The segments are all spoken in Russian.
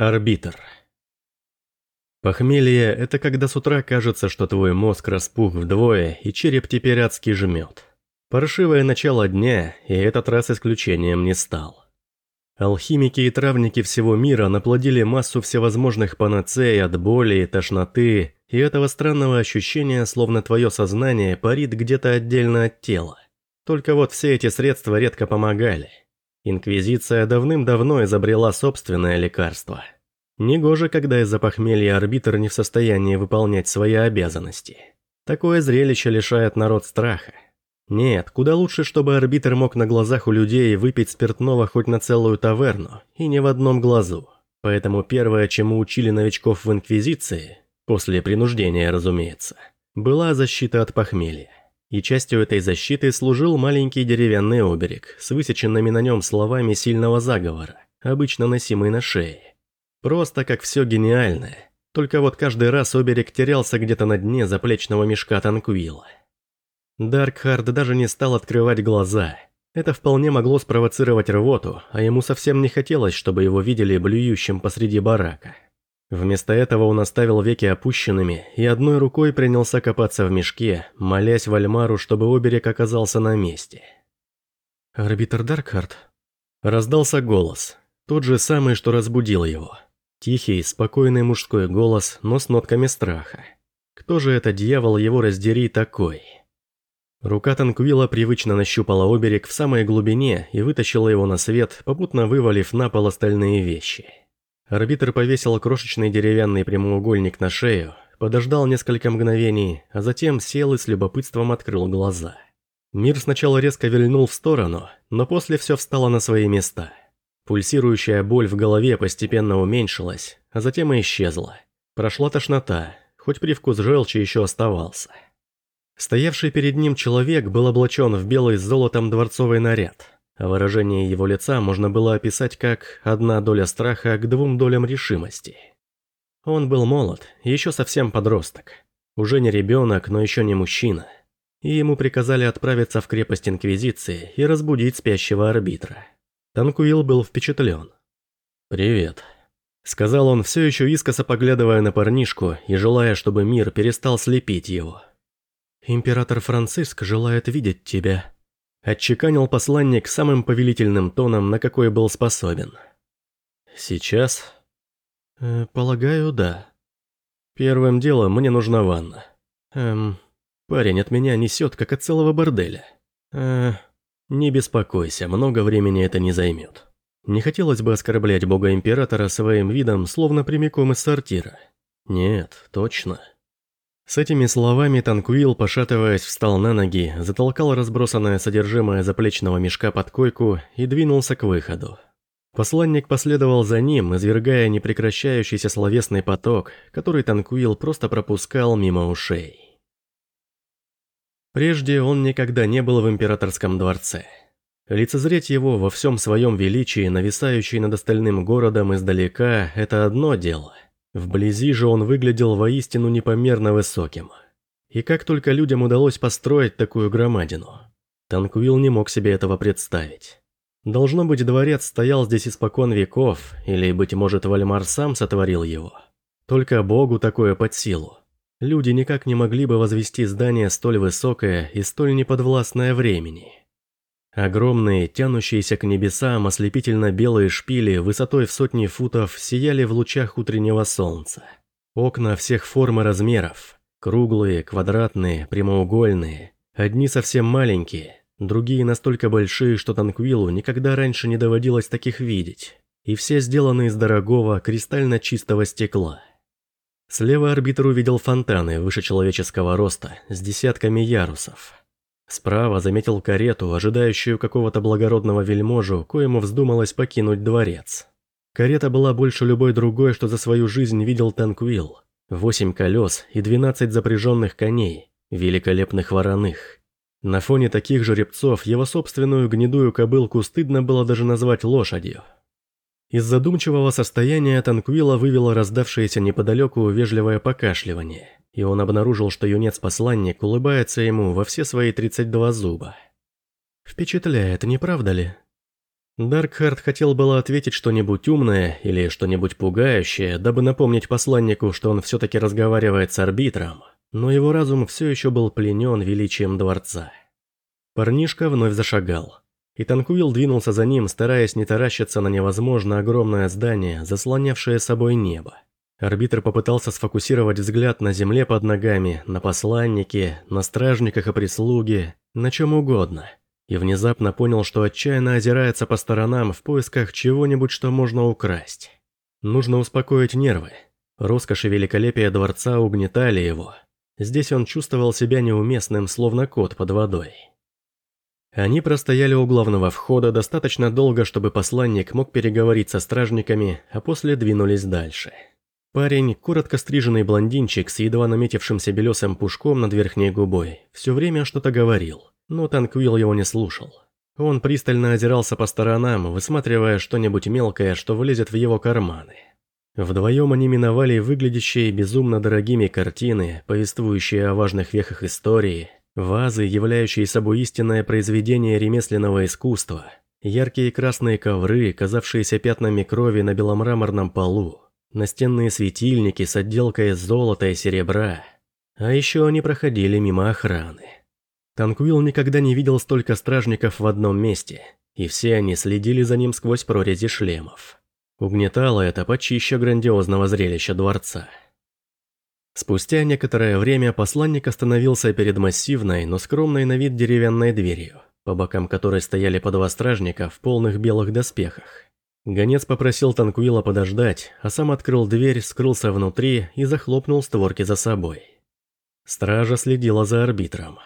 Арбитр. Похмелье – это когда с утра кажется, что твой мозг распух вдвое, и череп теперь адски жмет. Паршивое начало дня, и этот раз исключением не стал. Алхимики и травники всего мира наплодили массу всевозможных панацей от боли и тошноты, и этого странного ощущения, словно твое сознание парит где-то отдельно от тела. Только вот все эти средства редко помогали. Инквизиция давным-давно изобрела собственное лекарство. Негоже, когда из-за похмелья арбитр не в состоянии выполнять свои обязанности. Такое зрелище лишает народ страха. Нет, куда лучше, чтобы арбитр мог на глазах у людей выпить спиртного хоть на целую таверну, и не в одном глазу. Поэтому первое, чему учили новичков в Инквизиции, после принуждения, разумеется, была защита от похмелья и частью этой защиты служил маленький деревянный оберег с высеченными на нем словами сильного заговора, обычно носимый на шее. Просто как все гениальное, только вот каждый раз оберег терялся где-то на дне заплечного мешка Танквилла. Даркхард даже не стал открывать глаза. Это вполне могло спровоцировать рвоту, а ему совсем не хотелось, чтобы его видели блюющим посреди барака. Вместо этого он оставил веки опущенными и одной рукой принялся копаться в мешке, молясь Вальмару, чтобы оберег оказался на месте. «Арбитр Даркхарт?» Раздался голос, тот же самый, что разбудил его. Тихий, спокойный мужской голос, но с нотками страха. Кто же это дьявол его раздери такой? Рука Танквила привычно нащупала оберег в самой глубине и вытащила его на свет, попутно вывалив на пол остальные вещи. Арбитр повесил крошечный деревянный прямоугольник на шею, подождал несколько мгновений, а затем сел и с любопытством открыл глаза. Мир сначала резко вильнул в сторону, но после все встало на свои места. Пульсирующая боль в голове постепенно уменьшилась, а затем и исчезла. Прошла тошнота, хоть привкус желчи еще оставался. Стоявший перед ним человек был облачен в белый с золотом дворцовый наряд – выражение его лица можно было описать как «одна доля страха к двум долям решимости». Он был молод, еще совсем подросток. Уже не ребенок, но еще не мужчина. И ему приказали отправиться в крепость Инквизиции и разбудить спящего арбитра. Танкуил был впечатлен. «Привет», — сказал он, все еще искоса поглядывая на парнишку и желая, чтобы мир перестал слепить его. «Император Франциск желает видеть тебя», Отчеканил посланник самым повелительным тоном, на какой был способен. «Сейчас?» э, «Полагаю, да. Первым делом мне нужна ванна. Эм, парень от меня несет, как от целого борделя. Э, не беспокойся, много времени это не займет. Не хотелось бы оскорблять бога-императора своим видом, словно прямиком из сортира. Нет, точно». С этими словами Танкуил, пошатываясь, встал на ноги, затолкал разбросанное содержимое заплечного мешка под койку и двинулся к выходу. Посланник последовал за ним, извергая непрекращающийся словесный поток, который Танкуил просто пропускал мимо ушей. Прежде он никогда не был в императорском дворце. Лицезреть его во всем своем величии, нависающий над остальным городом издалека, это одно дело – Вблизи же он выглядел воистину непомерно высоким. И как только людям удалось построить такую громадину, Танквилл не мог себе этого представить. Должно быть, дворец стоял здесь испокон веков, или, быть может, Вальмар сам сотворил его. Только Богу такое под силу. Люди никак не могли бы возвести здание столь высокое и столь неподвластное времени. Огромные, тянущиеся к небесам ослепительно-белые шпили высотой в сотни футов сияли в лучах утреннего солнца. Окна всех форм и размеров. Круглые, квадратные, прямоугольные. Одни совсем маленькие, другие настолько большие, что Танквилу никогда раньше не доводилось таких видеть. И все сделаны из дорогого, кристально чистого стекла. Слева арбитр увидел фонтаны выше человеческого роста, с десятками ярусов. Справа заметил карету, ожидающую какого-то благородного вельможу, коему вздумалось покинуть дворец. Карета была больше любой другой, что за свою жизнь видел Танквилл. Восемь колес и двенадцать запряженных коней, великолепных вороных. На фоне таких жеребцов его собственную гнедую кобылку стыдно было даже назвать лошадью. Из задумчивого состояния Танквилла вывело раздавшееся неподалеку вежливое покашливание – и он обнаружил, что юнец-посланник улыбается ему во все свои 32 зуба. «Впечатляет, не правда ли?» Даркхард хотел было ответить что-нибудь умное или что-нибудь пугающее, дабы напомнить посланнику, что он все-таки разговаривает с арбитром, но его разум все еще был пленен величием дворца. Парнишка вновь зашагал, и Танкуил двинулся за ним, стараясь не таращиться на невозможно огромное здание, заслонявшее собой небо. Арбитр попытался сфокусировать взгляд на земле под ногами, на посланнике, на стражниках и прислуге, на чем угодно – и внезапно понял, что отчаянно озирается по сторонам в поисках чего-нибудь, что можно украсть. Нужно успокоить нервы. Роскошь и великолепие дворца угнетали его. Здесь он чувствовал себя неуместным, словно кот под водой. Они простояли у главного входа достаточно долго, чтобы посланник мог переговорить со стражниками, а после двинулись дальше. Парень, коротко стриженный блондинчик с едва наметившимся белесым пушком над верхней губой, все время что-то говорил. Но Танквилл его не слушал. Он пристально озирался по сторонам, высматривая что-нибудь мелкое, что влезет в его карманы. Вдвоем они миновали выглядящие безумно дорогими картины, повествующие о важных вехах истории, вазы, являющие собой истинное произведение ремесленного искусства, яркие красные ковры, казавшиеся пятнами крови на беломраморном полу, настенные светильники с отделкой золота и серебра. А еще они проходили мимо охраны. Танквилл никогда не видел столько стражников в одном месте, и все они следили за ним сквозь прорези шлемов. Угнетало это почище грандиозного зрелища дворца. Спустя некоторое время посланник остановился перед массивной, но скромной на вид деревянной дверью, по бокам которой стояли по два стражника в полных белых доспехах. Гонец попросил Танкуила подождать, а сам открыл дверь, скрылся внутри и захлопнул створки за собой. Стража следила за арбитром.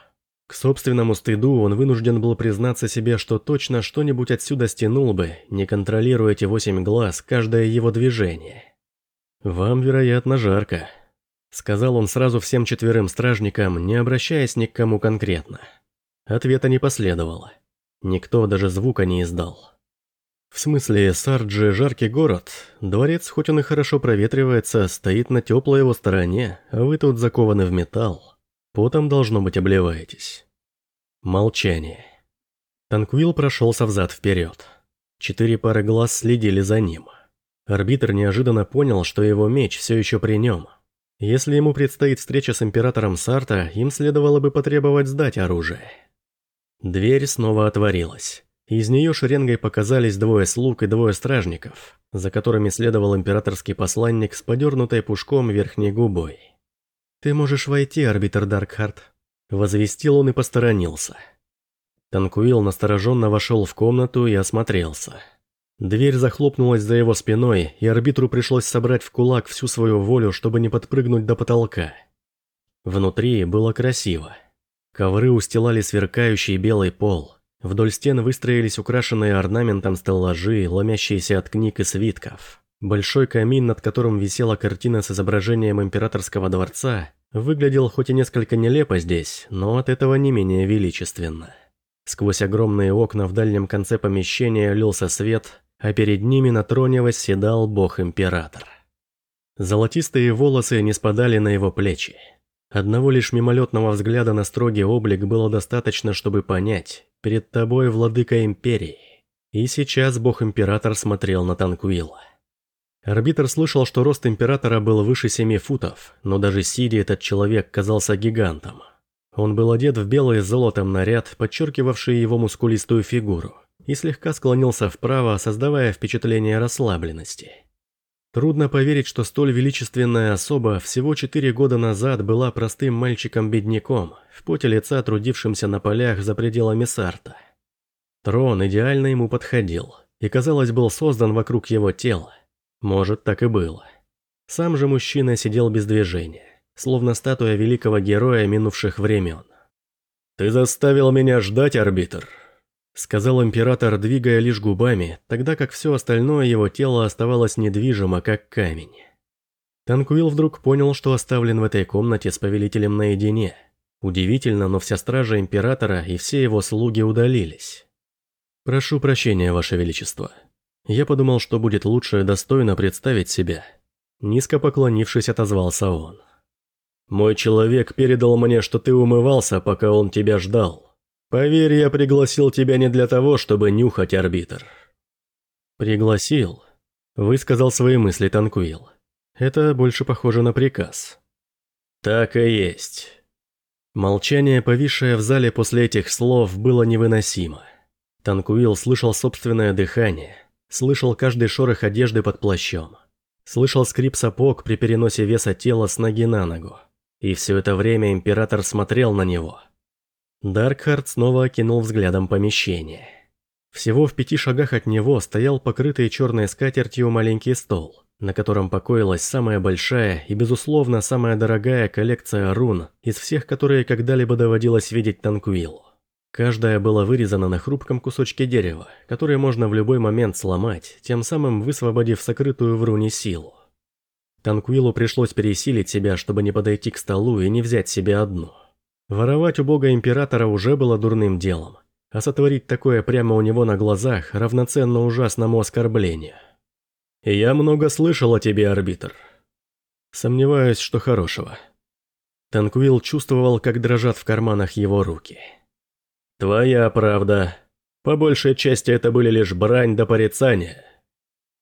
К собственному стыду он вынужден был признаться себе, что точно что-нибудь отсюда стянул бы, не контролируя эти восемь глаз, каждое его движение. «Вам, вероятно, жарко», — сказал он сразу всем четверым стражникам, не обращаясь ни к кому конкретно. Ответа не последовало. Никто даже звука не издал. В смысле, Сарджи – жаркий город. Дворец, хоть он и хорошо проветривается, стоит на теплой его стороне, а вы тут закованы в металл. Потом, должно быть, обливаетесь. Молчание. Танквилл прошелся взад-вперед. Четыре пары глаз следили за ним. Арбитр неожиданно понял, что его меч все еще при нем. Если ему предстоит встреча с императором Сарта, им следовало бы потребовать сдать оружие. Дверь снова отворилась. Из нее шеренгой показались двое слуг и двое стражников, за которыми следовал императорский посланник с подернутой пушком верхней губой. «Ты можешь войти, арбитр Даркхарт», – возвестил он и посторонился. Танкуил настороженно вошел в комнату и осмотрелся. Дверь захлопнулась за его спиной, и арбитру пришлось собрать в кулак всю свою волю, чтобы не подпрыгнуть до потолка. Внутри было красиво. Ковры устилали сверкающий белый пол. Вдоль стен выстроились украшенные орнаментом стеллажи, ломящиеся от книг и свитков. Большой камин, над которым висела картина с изображением императорского дворца, выглядел хоть и несколько нелепо здесь, но от этого не менее величественно. Сквозь огромные окна в дальнем конце помещения лился свет, а перед ними на троне восседал бог-император. Золотистые волосы не спадали на его плечи. Одного лишь мимолетного взгляда на строгий облик было достаточно, чтобы понять, перед тобой владыка империи. И сейчас бог-император смотрел на Танкуила. Арбитр слышал, что рост императора был выше семи футов, но даже сидя этот человек казался гигантом. Он был одет в белый с золотом наряд, подчеркивавший его мускулистую фигуру, и слегка склонился вправо, создавая впечатление расслабленности. Трудно поверить, что столь величественная особа всего четыре года назад была простым мальчиком-бедняком, в поте лица трудившимся на полях за пределами Сарта. Трон идеально ему подходил, и, казалось, был создан вокруг его тела, может, так и было. Сам же мужчина сидел без движения, словно статуя великого героя минувших времен. «Ты заставил меня ждать, арбитр», — сказал император, двигая лишь губами, тогда как все остальное его тело оставалось недвижимо, как камень. Танкуил вдруг понял, что оставлен в этой комнате с повелителем наедине. Удивительно, но вся стража императора и все его слуги удалились. «Прошу прощения, Ваше Величество», я подумал, что будет лучше достойно представить себя. Низко поклонившись, отозвался он. «Мой человек передал мне, что ты умывался, пока он тебя ждал. Поверь, я пригласил тебя не для того, чтобы нюхать арбитр. Пригласил. Высказал свои мысли Танкуил. Это больше похоже на приказ. Так и есть. Молчание, повисшее в зале после этих слов, было невыносимо. Танкуил слышал собственное дыхание, слышал каждый шорох одежды под плащом, слышал скрип сапог при переносе веса тела с ноги на ногу. И все это время император смотрел на него. Даркхард снова окинул взглядом помещение. Всего в пяти шагах от него стоял покрытый черной скатертью маленький стол на котором покоилась самая большая и, безусловно, самая дорогая коллекция рун из всех, которые когда-либо доводилось видеть Танкуилу. Каждая была вырезана на хрупком кусочке дерева, который можно в любой момент сломать, тем самым высвободив сокрытую в руне силу. Танкуилу пришлось пересилить себя, чтобы не подойти к столу и не взять себе одну. Воровать у бога императора уже было дурным делом, а сотворить такое прямо у него на глазах равноценно ужасному оскорблению. «Я много слышал о тебе, арбитр. Сомневаюсь, что хорошего». Танквилл чувствовал, как дрожат в карманах его руки. «Твоя правда. По большей части это были лишь брань до порицания».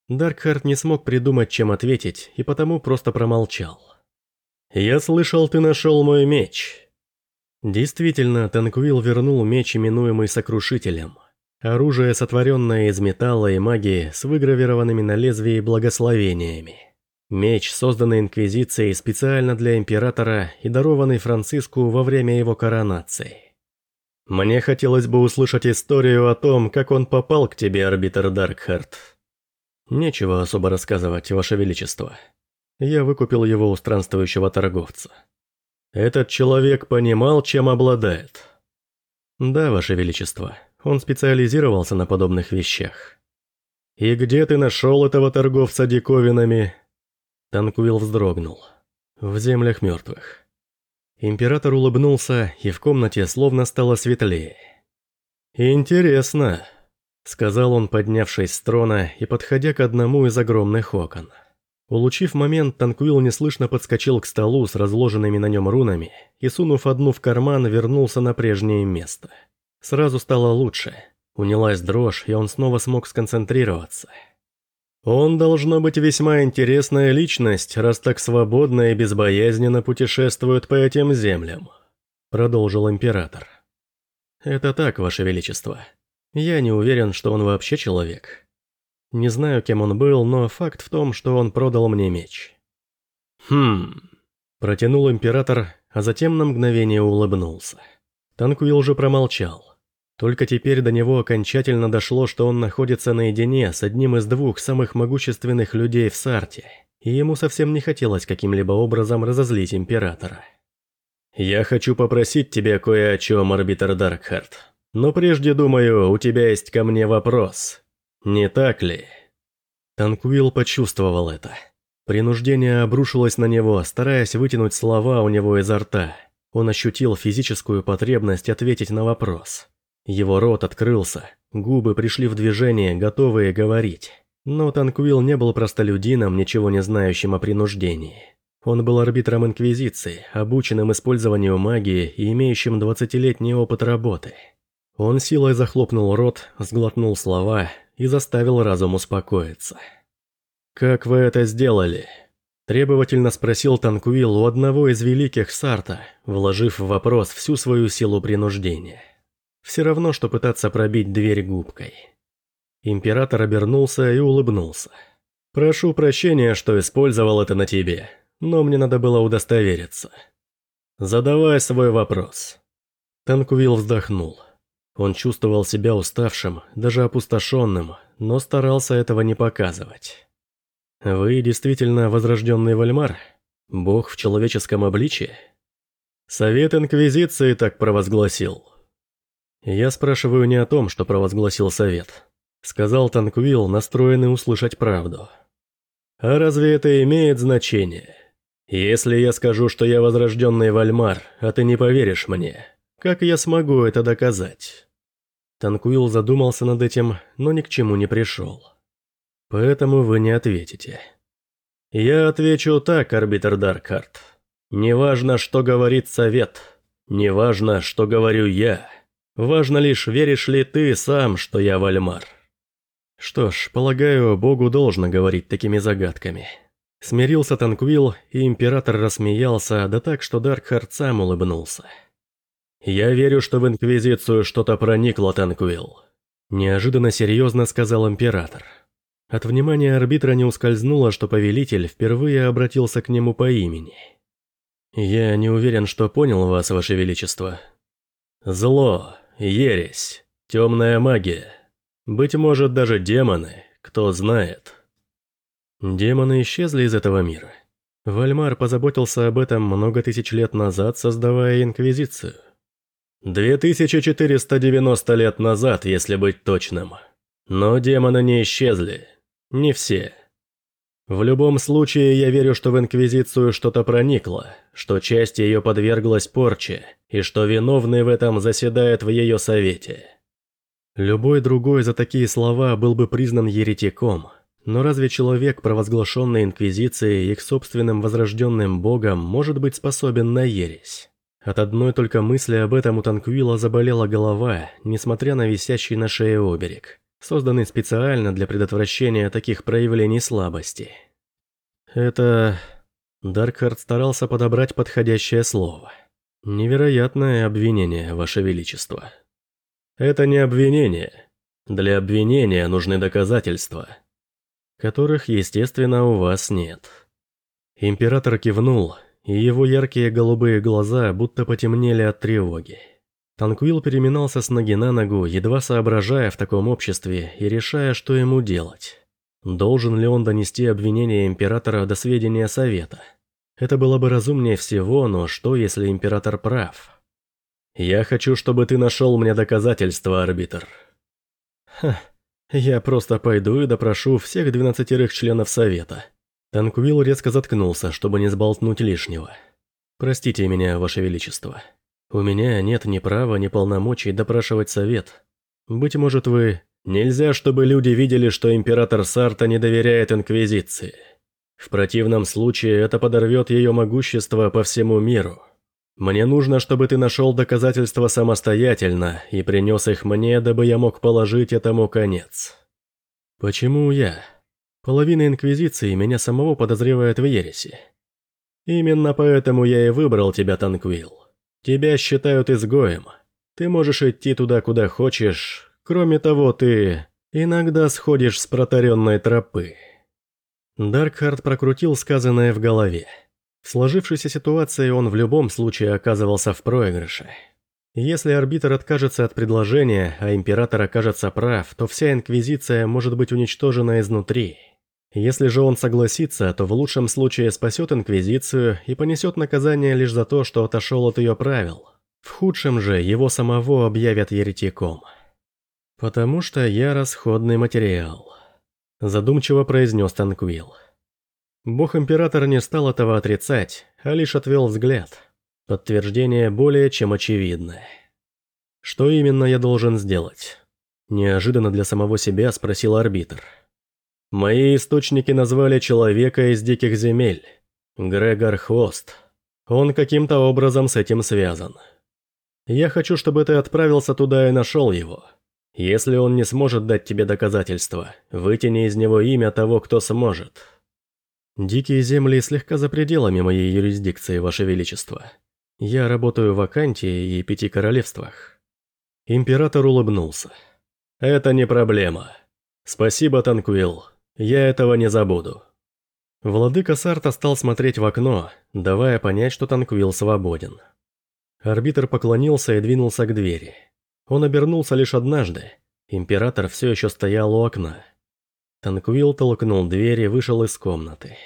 Даркхарт не смог придумать, чем ответить, и потому просто промолчал. «Я слышал, ты нашел мой меч». Действительно, Танквилл вернул меч, именуемый Сокрушителем. Оружие, сотворенное из металла и магии, с выгравированными на лезвии благословениями. Меч, созданный Инквизицией специально для Императора и дарованный Франциску во время его коронации. Мне хотелось бы услышать историю о том, как он попал к тебе, арбитр Даркхарт. Нечего особо рассказывать, Ваше Величество. Я выкупил его у странствующего торговца. Этот человек понимал, чем обладает. Да, Ваше Величество. Он специализировался на подобных вещах. «И где ты нашел этого торговца диковинами?» Танкуил вздрогнул. «В землях мертвых». Император улыбнулся, и в комнате словно стало светлее. «Интересно», — сказал он, поднявшись с трона и подходя к одному из огромных окон. Улучив момент, Танкуил неслышно подскочил к столу с разложенными на нем рунами и, сунув одну в карман, вернулся на прежнее место — Сразу стало лучше. Унялась дрожь, и он снова смог сконцентрироваться. «Он должно быть весьма интересная личность, раз так свободно и безбоязненно путешествует по этим землям», продолжил император. «Это так, Ваше Величество. Я не уверен, что он вообще человек. Не знаю, кем он был, но факт в том, что он продал мне меч». «Хм...» Протянул император, а затем на мгновение улыбнулся. Танкуил уже промолчал. Только теперь до него окончательно дошло, что он находится наедине с одним из двух самых могущественных людей в Сарте, и ему совсем не хотелось каким-либо образом разозлить Императора. «Я хочу попросить тебя кое о чем, арбитр Даркхарт. Но прежде, думаю, у тебя есть ко мне вопрос. Не так ли?» Танкуил почувствовал это. Принуждение обрушилось на него, стараясь вытянуть слова у него изо рта. Он ощутил физическую потребность ответить на вопрос. Его рот открылся, губы пришли в движение, готовые говорить. Но Танквилл не был простолюдином, ничего не знающим о принуждении. Он был арбитром Инквизиции, обученным использованию магии и имеющим двадцатилетний опыт работы. Он силой захлопнул рот, сглотнул слова и заставил разум успокоиться. «Как вы это сделали?» Требовательно спросил Танквилл у одного из великих Сарта, вложив в вопрос всю свою силу принуждения. Все равно, что пытаться пробить дверь губкой. Император обернулся и улыбнулся. «Прошу прощения, что использовал это на тебе, но мне надо было удостовериться. Задавай свой вопрос». Танкувил вздохнул. Он чувствовал себя уставшим, даже опустошенным, но старался этого не показывать. «Вы действительно возрожденный Вальмар? Бог в человеческом обличии?» «Совет Инквизиции так провозгласил», «Я спрашиваю не о том, что провозгласил совет», — сказал Танквилл, настроенный услышать правду. «А разве это имеет значение? Если я скажу, что я возрожденный Вальмар, а ты не поверишь мне, как я смогу это доказать?» Танквилл задумался над этим, но ни к чему не пришел. «Поэтому вы не ответите». «Я отвечу так, арбитр Даркарт. Неважно, что говорит совет, неважно, что говорю я». Важно лишь, веришь ли ты сам, что я Вальмар. Что ж, полагаю, Богу должно говорить такими загадками. Смирился Танквилл, и император рассмеялся, да так, что Даркхард сам улыбнулся. «Я верю, что в Инквизицию что-то проникло, Танквилл», – неожиданно серьезно сказал император. От внимания арбитра не ускользнуло, что повелитель впервые обратился к нему по имени. «Я не уверен, что понял вас, ваше величество». «Зло, ересь, темная магия. Быть может, даже демоны, кто знает». Демоны исчезли из этого мира. Вальмар позаботился об этом много тысяч лет назад, создавая Инквизицию. 2490 лет назад, если быть точным. Но демоны не исчезли. Не все. В любом случае, я верю, что в Инквизицию что-то проникло, что часть ее подверглась порче, и что виновный в этом заседает в ее совете. Любой другой за такие слова был бы признан еретиком – но разве человек, провозглашенный Инквизицией их собственным возрожденным богом, может быть способен на ересь? От одной только мысли об этом у Танквила заболела голова, несмотря на висящий на шее оберег, созданный специально для предотвращения таких проявлений слабости. Это... Даркхард старался подобрать подходящее слово. Невероятное обвинение, Ваше Величество. Это не обвинение. Для обвинения нужны доказательства которых, естественно, у вас нет. Император кивнул, и его яркие голубые глаза будто потемнели от тревоги. Танквил переминался с ноги на ногу, едва соображая в таком обществе и решая, что ему делать. Должен ли он донести обвинение императора до сведения совета? Это было бы разумнее всего, но что, если император прав? «Я хочу, чтобы ты нашел мне доказательства, арбитр». «Ха, я просто пойду и допрошу всех двенадцатерых членов совета. Танквилл резко заткнулся, чтобы не сболтнуть лишнего. Простите меня, ваше величество. У меня нет ни права, ни полномочий допрашивать совет. Быть может, вы... Нельзя, чтобы люди видели, что император Сарта не доверяет Инквизиции. В противном случае это подорвет ее могущество по всему миру. Мне нужно, чтобы ты нашел доказательства самостоятельно и принес их мне, дабы я мог положить этому конец. Почему я? Половина Инквизиции меня самого подозревает в ереси. Именно поэтому я и выбрал тебя, Танквилл. Тебя считают изгоем. Ты можешь идти туда, куда хочешь. Кроме того, ты иногда сходишь с протаренной тропы. Даркхард прокрутил сказанное в голове. В сложившейся ситуации он в любом случае оказывался в проигрыше. Если арбитр откажется от предложения, а император окажется прав, то вся Инквизиция может быть уничтожена изнутри. Если же он согласится, то в лучшем случае спасет Инквизицию и понесет наказание лишь за то, что отошел от ее правил. В худшем же его самого объявят еретиком. «Потому что я расходный материал», – задумчиво произнес Танквилл. Бог-император не стал этого отрицать, а лишь отвел взгляд. Подтверждение более чем очевидное. «Что именно я должен сделать?» Неожиданно для самого себя спросил арбитр. «Мои источники назвали человека из диких земель. Грегор Хвост. Он каким-то образом с этим связан. Я хочу, чтобы ты отправился туда и нашел его. Если он не сможет дать тебе доказательства, вытяни из него имя того, кто сможет». «Дикие земли слегка за пределами моей юрисдикции, Ваше Величество. Я работаю в Акантии и Пяти Королевствах». Император улыбнулся. «Это не проблема. Спасибо, Танкуил. Я этого не забуду». Владыка Сарта стал смотреть в окно, давая понять, что Танквил свободен. Арбитр поклонился и двинулся к двери. Он обернулся лишь однажды. Император все еще стоял у окна. Танквилл толкнул дверь и вышел из комнаты.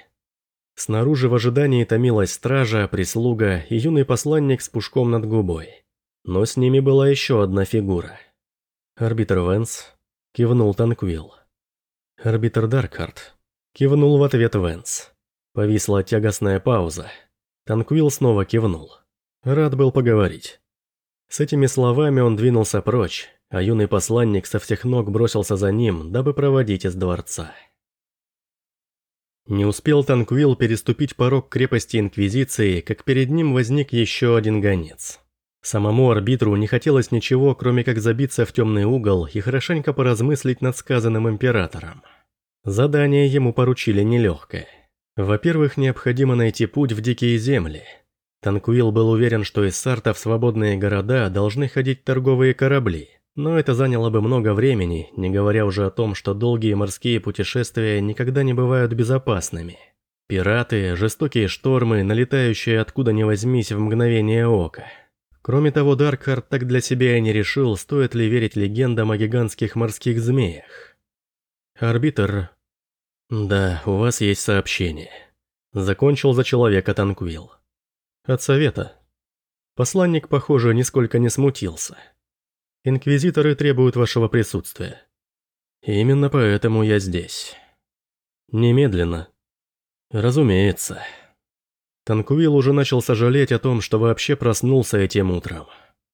Снаружи в ожидании томилась стража, прислуга и юный посланник с пушком над губой. Но с ними была еще одна фигура. Арбитр Венс кивнул Танквилл. Арбитр Даркхарт кивнул в ответ Венс. Повисла тягостная пауза. Танквилл снова кивнул. Рад был поговорить. С этими словами он двинулся прочь, а юный посланник со всех ног бросился за ним, дабы проводить из дворца. Не успел Танквилл переступить порог крепости Инквизиции, как перед ним возник еще один гонец. Самому арбитру не хотелось ничего, кроме как забиться в темный угол и хорошенько поразмыслить над сказанным императором. Задание ему поручили нелегкое. Во-первых, необходимо найти путь в дикие земли. Танкуил был уверен, что из Сарта в свободные города должны ходить торговые корабли, но это заняло бы много времени, не говоря уже о том, что долгие морские путешествия никогда не бывают безопасными. Пираты, жестокие штормы, налетающие откуда ни возьмись в мгновение ока. Кроме того, Даркхард так для себя и не решил, стоит ли верить легендам о гигантских морских змеях. Арбитр... Да, у вас есть сообщение. Закончил за человека Танквилл. От совета. Посланник, похоже, нисколько не смутился. Инквизиторы требуют вашего присутствия. Именно поэтому я здесь. Немедленно. Разумеется. Танкуил уже начал сожалеть о том, что вообще проснулся этим утром.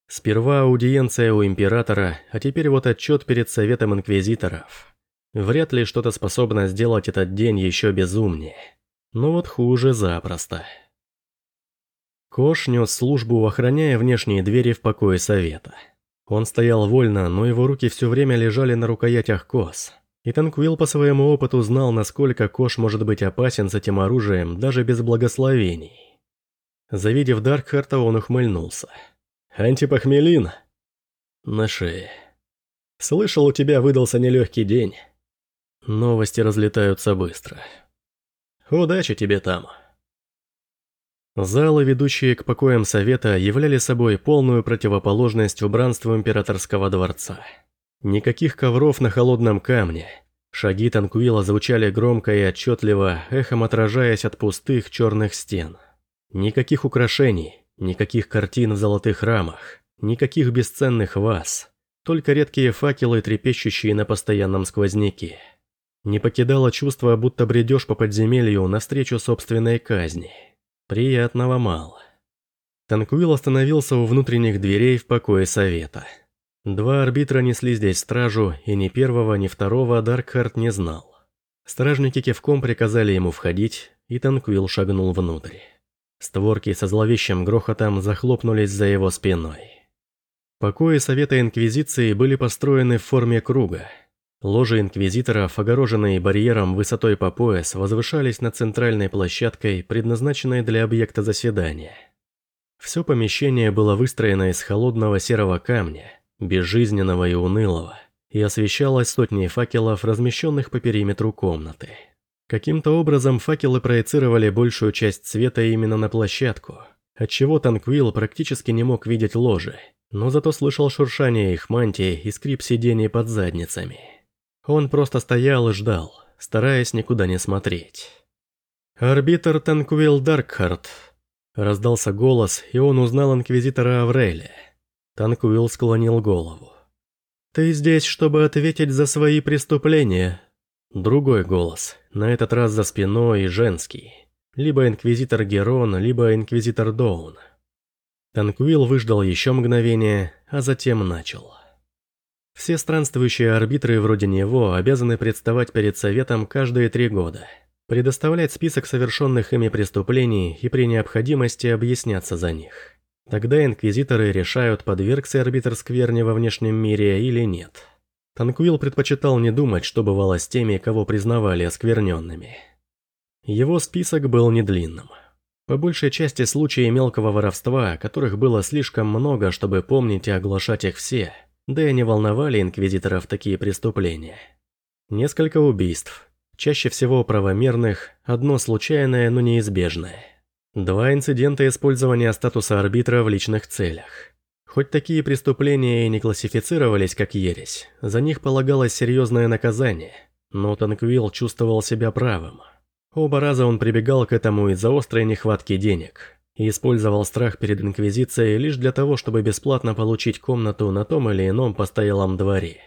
Сперва аудиенция у императора, а теперь вот отчет перед Советом Инквизиторов. Вряд ли что-то способно сделать этот день еще безумнее. Но вот хуже запросто. Кош нес службу, охраняя внешние двери в покое Совета. Он стоял вольно, но его руки все время лежали на рукоятях кос. И Танквилл по своему опыту знал, насколько Кош может быть опасен с этим оружием, даже без благословений. Завидев Даркхарта, он ухмыльнулся. «Антипохмелин?» «На шее». «Слышал, у тебя выдался нелегкий день». Новости разлетаются быстро. «Удачи тебе там». Залы, ведущие к покоям совета, являли собой полную противоположность убранству императорского дворца. Никаких ковров на холодном камне. Шаги Танкуила звучали громко и отчетливо, эхом отражаясь от пустых черных стен. Никаких украшений, никаких картин в золотых рамах, никаких бесценных ваз. Только редкие факелы, трепещущие на постоянном сквозняке. Не покидало чувство, будто бредешь по подземелью навстречу собственной казни. Приятного мало. Танкуил остановился у внутренних дверей в покое совета. Два арбитра несли здесь стражу, и ни первого, ни второго Даркхарт не знал. Стражники кивком приказали ему входить, и Танквилл шагнул внутрь. Створки со зловещим грохотом захлопнулись за его спиной. Покои Совета Инквизиции были построены в форме круга. Ложи инквизиторов, огороженные барьером высотой по пояс, возвышались над центральной площадкой, предназначенной для объекта заседания. Все помещение было выстроено из холодного серого камня, безжизненного и унылого, и освещалось сотней факелов, размещенных по периметру комнаты. Каким-то образом факелы проецировали большую часть света именно на площадку, отчего Танквилл практически не мог видеть ложи, но зато слышал шуршание их мантий и скрип сидений под задницами. Он просто стоял и ждал, стараясь никуда не смотреть. «Арбитр Танквилл Даркхарт», — раздался голос, и он узнал инквизитора Авреля. Танкуил склонил голову. «Ты здесь, чтобы ответить за свои преступления?» Другой голос, на этот раз за спиной и женский. Либо инквизитор Герон, либо инквизитор Доун. Танкуил выждал еще мгновение, а затем начал. Все странствующие арбитры вроде него обязаны представать перед советом каждые три года, предоставлять список совершенных ими преступлений и при необходимости объясняться за них. Тогда инквизиторы решают, подвергся арбитр скверни во внешнем мире или нет. Танквилл предпочитал не думать, что бывало с теми, кого признавали оскверненными. Его список был недлинным. По большей части случаи мелкого воровства, которых было слишком много, чтобы помнить и оглашать их все, да и не волновали инквизиторов такие преступления. Несколько убийств, чаще всего правомерных, одно случайное, но неизбежное. Два инцидента использования статуса арбитра в личных целях. Хоть такие преступления и не классифицировались как ересь, за них полагалось серьезное наказание, но Танквилл чувствовал себя правым. Оба раза он прибегал к этому из-за острой нехватки денег и использовал страх перед Инквизицией лишь для того, чтобы бесплатно получить комнату на том или ином постоялом дворе.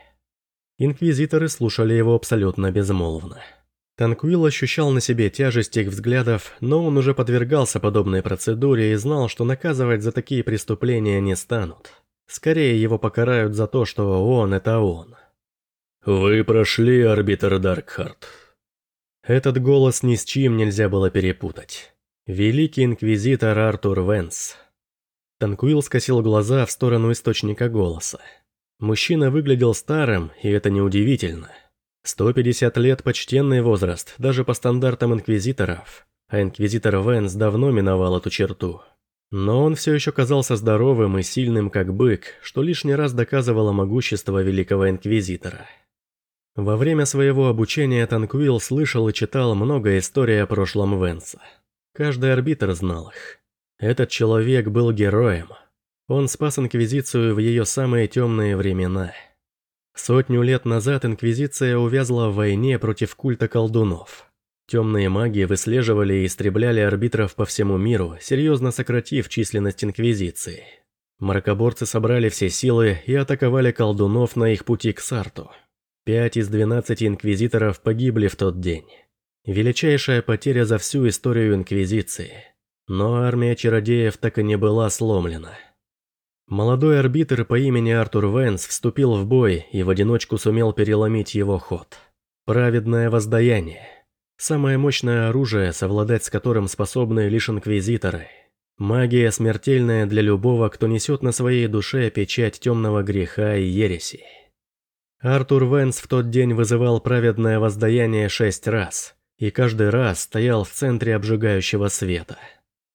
Инквизиторы слушали его абсолютно безмолвно. Танквилл ощущал на себе тяжесть их взглядов, но он уже подвергался подобной процедуре и знал, что наказывать за такие преступления не станут. Скорее его покарают за то, что он – это он. «Вы прошли, арбитр Даркхарт». Этот голос ни с чьим нельзя было перепутать. Великий инквизитор Артур Венс. Танкуил скосил глаза в сторону источника голоса. Мужчина выглядел старым, и это неудивительно. 150 лет – почтенный возраст, даже по стандартам инквизиторов. А инквизитор Венс давно миновал эту черту. Но он все еще казался здоровым и сильным, как бык, что лишний раз доказывало могущество великого инквизитора. Во время своего обучения Танквилл слышал и читал много историй о прошлом Венса. Каждый арбитр знал их. Этот человек был героем. Он спас Инквизицию в ее самые темные времена. Сотню лет назад Инквизиция увязла в войне против культа колдунов. Темные маги выслеживали и истребляли арбитров по всему миру, серьезно сократив численность Инквизиции. Мракоборцы собрали все силы и атаковали колдунов на их пути к Сарту. Пять из двенадцати инквизиторов погибли в тот день. Величайшая потеря за всю историю Инквизиции – но армия чародеев так и не была сломлена. Молодой арбитр по имени Артур Венс вступил в бой и в одиночку сумел переломить его ход. Праведное воздаяние. Самое мощное оружие, совладать с которым способны лишь инквизиторы. Магия смертельная для любого, кто несет на своей душе печать темного греха и ереси. Артур Венс в тот день вызывал праведное воздаяние шесть раз, и каждый раз стоял в центре обжигающего света –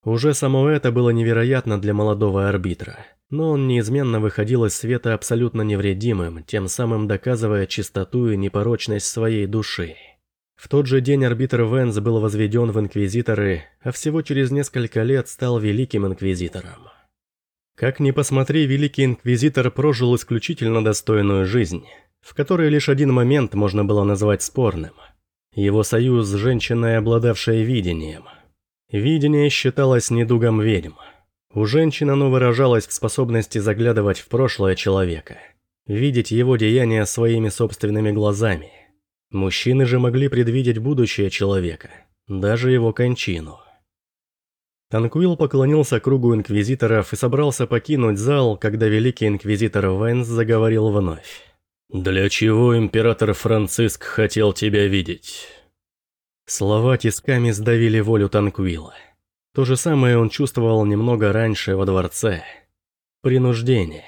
уже само это было невероятно для молодого арбитра, но он неизменно выходил из света абсолютно невредимым, тем самым доказывая чистоту и непорочность своей души. В тот же день арбитр Венс был возведен в инквизиторы, а всего через несколько лет стал великим инквизитором. Как ни посмотри, великий инквизитор прожил исключительно достойную жизнь, в которой лишь один момент можно было назвать спорным. Его союз с женщиной, обладавшей видением – Видение считалось недугом ведьм. У женщин оно выражалось в способности заглядывать в прошлое человека, видеть его деяния своими собственными глазами. Мужчины же могли предвидеть будущее человека, даже его кончину. Танкуил поклонился кругу инквизиторов и собрался покинуть зал, когда великий инквизитор Вайнс заговорил вновь. «Для чего император Франциск хотел тебя видеть?» Слова тисками сдавили волю Танквила. То же самое он чувствовал немного раньше во дворце. Принуждение.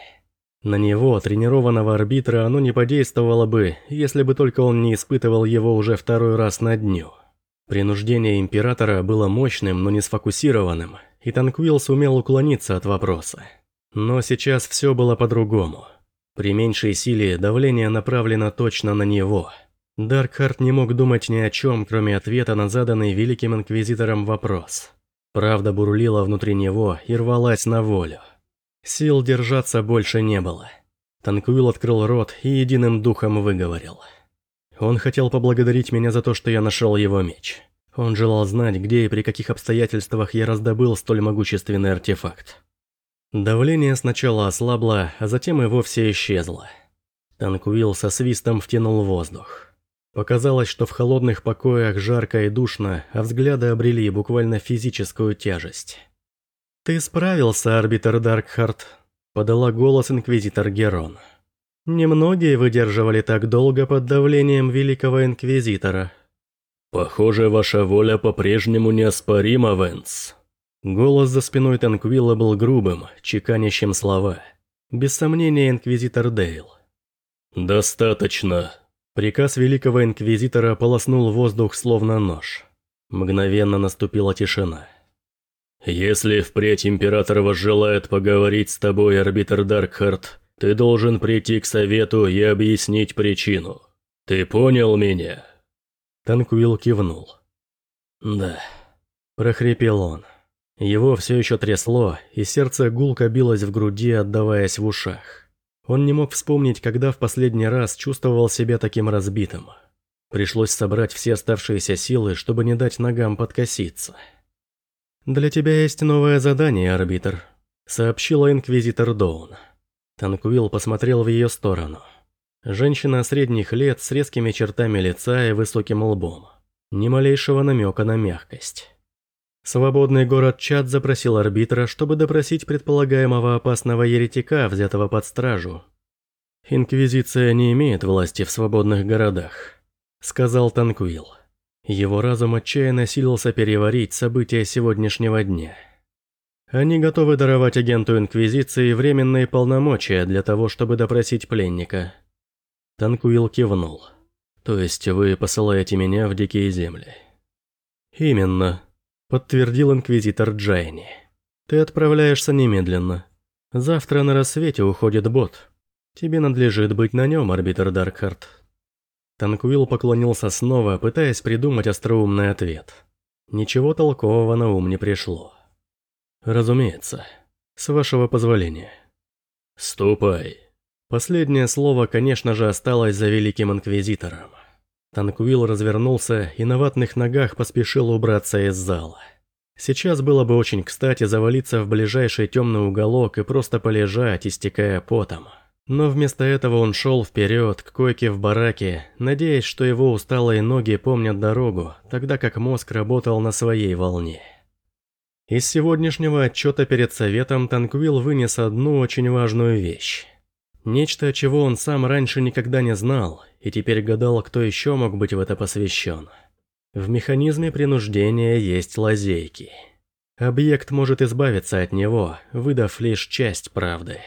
На него, тренированного арбитра, оно не подействовало бы, если бы только он не испытывал его уже второй раз на дню. Принуждение императора было мощным, но не сфокусированным, и Танквил сумел уклониться от вопроса. Но сейчас все было по-другому. При меньшей силе давление направлено точно на него – Даркхарт не мог думать ни о чем, кроме ответа на заданный Великим Инквизитором вопрос. Правда бурлила внутри него и рвалась на волю. Сил держаться больше не было. Танкуил открыл рот и единым духом выговорил. Он хотел поблагодарить меня за то, что я нашел его меч. Он желал знать, где и при каких обстоятельствах я раздобыл столь могущественный артефакт. Давление сначала ослабло, а затем и вовсе исчезло. Танкуил со свистом втянул воздух. Показалось, что в холодных покоях жарко и душно, а взгляды обрели буквально физическую тяжесть. «Ты справился, арбитр Даркхарт», — подала голос инквизитор Герон. «Немногие выдерживали так долго под давлением великого инквизитора». «Похоже, ваша воля по-прежнему неоспорима, Венс». Голос за спиной Танквилла был грубым, чеканящим слова. Без сомнения, инквизитор Дейл. «Достаточно», Приказ великого инквизитора полоснул воздух словно нож. Мгновенно наступила тишина. «Если впредь император возжелает поговорить с тобой, арбитр Даркхарт, ты должен прийти к совету и объяснить причину. Ты понял меня?» Танкуил кивнул. «Да», – прохрипел он. Его все еще трясло, и сердце гулко билось в груди, отдаваясь в ушах. Он не мог вспомнить, когда в последний раз чувствовал себя таким разбитым. Пришлось собрать все оставшиеся силы, чтобы не дать ногам подкоситься. «Для тебя есть новое задание, арбитр», — сообщила инквизитор Доун. Танкуил посмотрел в ее сторону. Женщина средних лет с резкими чертами лица и высоким лбом. Ни малейшего намека на мягкость. Свободный город Чад запросил арбитра, чтобы допросить предполагаемого опасного еретика, взятого под стражу. «Инквизиция не имеет власти в свободных городах», — сказал Танкуил. Его разум отчаянно силился переварить события сегодняшнего дня. Они готовы даровать агенту Инквизиции временные полномочия для того, чтобы допросить пленника. Танкуил кивнул. То есть вы посылаете меня в дикие земли? Именно, подтвердил инквизитор Джайни. Ты отправляешься немедленно. Завтра на рассвете уходит бот. Тебе надлежит быть на нем, арбитр Даркхарт. Танкуил поклонился снова, пытаясь придумать остроумный ответ. Ничего толкового на ум не пришло. «Разумеется. С вашего позволения». «Ступай». Последнее слово, конечно же, осталось за Великим Инквизитором. Танкуил развернулся и на ватных ногах поспешил убраться из зала. Сейчас было бы очень кстати завалиться в ближайший темный уголок и просто полежать, истекая потом. Но вместо этого он шел вперед к койке в бараке, надеясь, что его усталые ноги помнят дорогу, тогда как мозг работал на своей волне. Из сегодняшнего отчета перед советом Танквилл вынес одну очень важную вещь. Нечто, чего он сам раньше никогда не знал, и теперь гадал, кто еще мог быть в это посвящен. В механизме принуждения есть лазейки. Объект может избавиться от него, выдав лишь часть правды.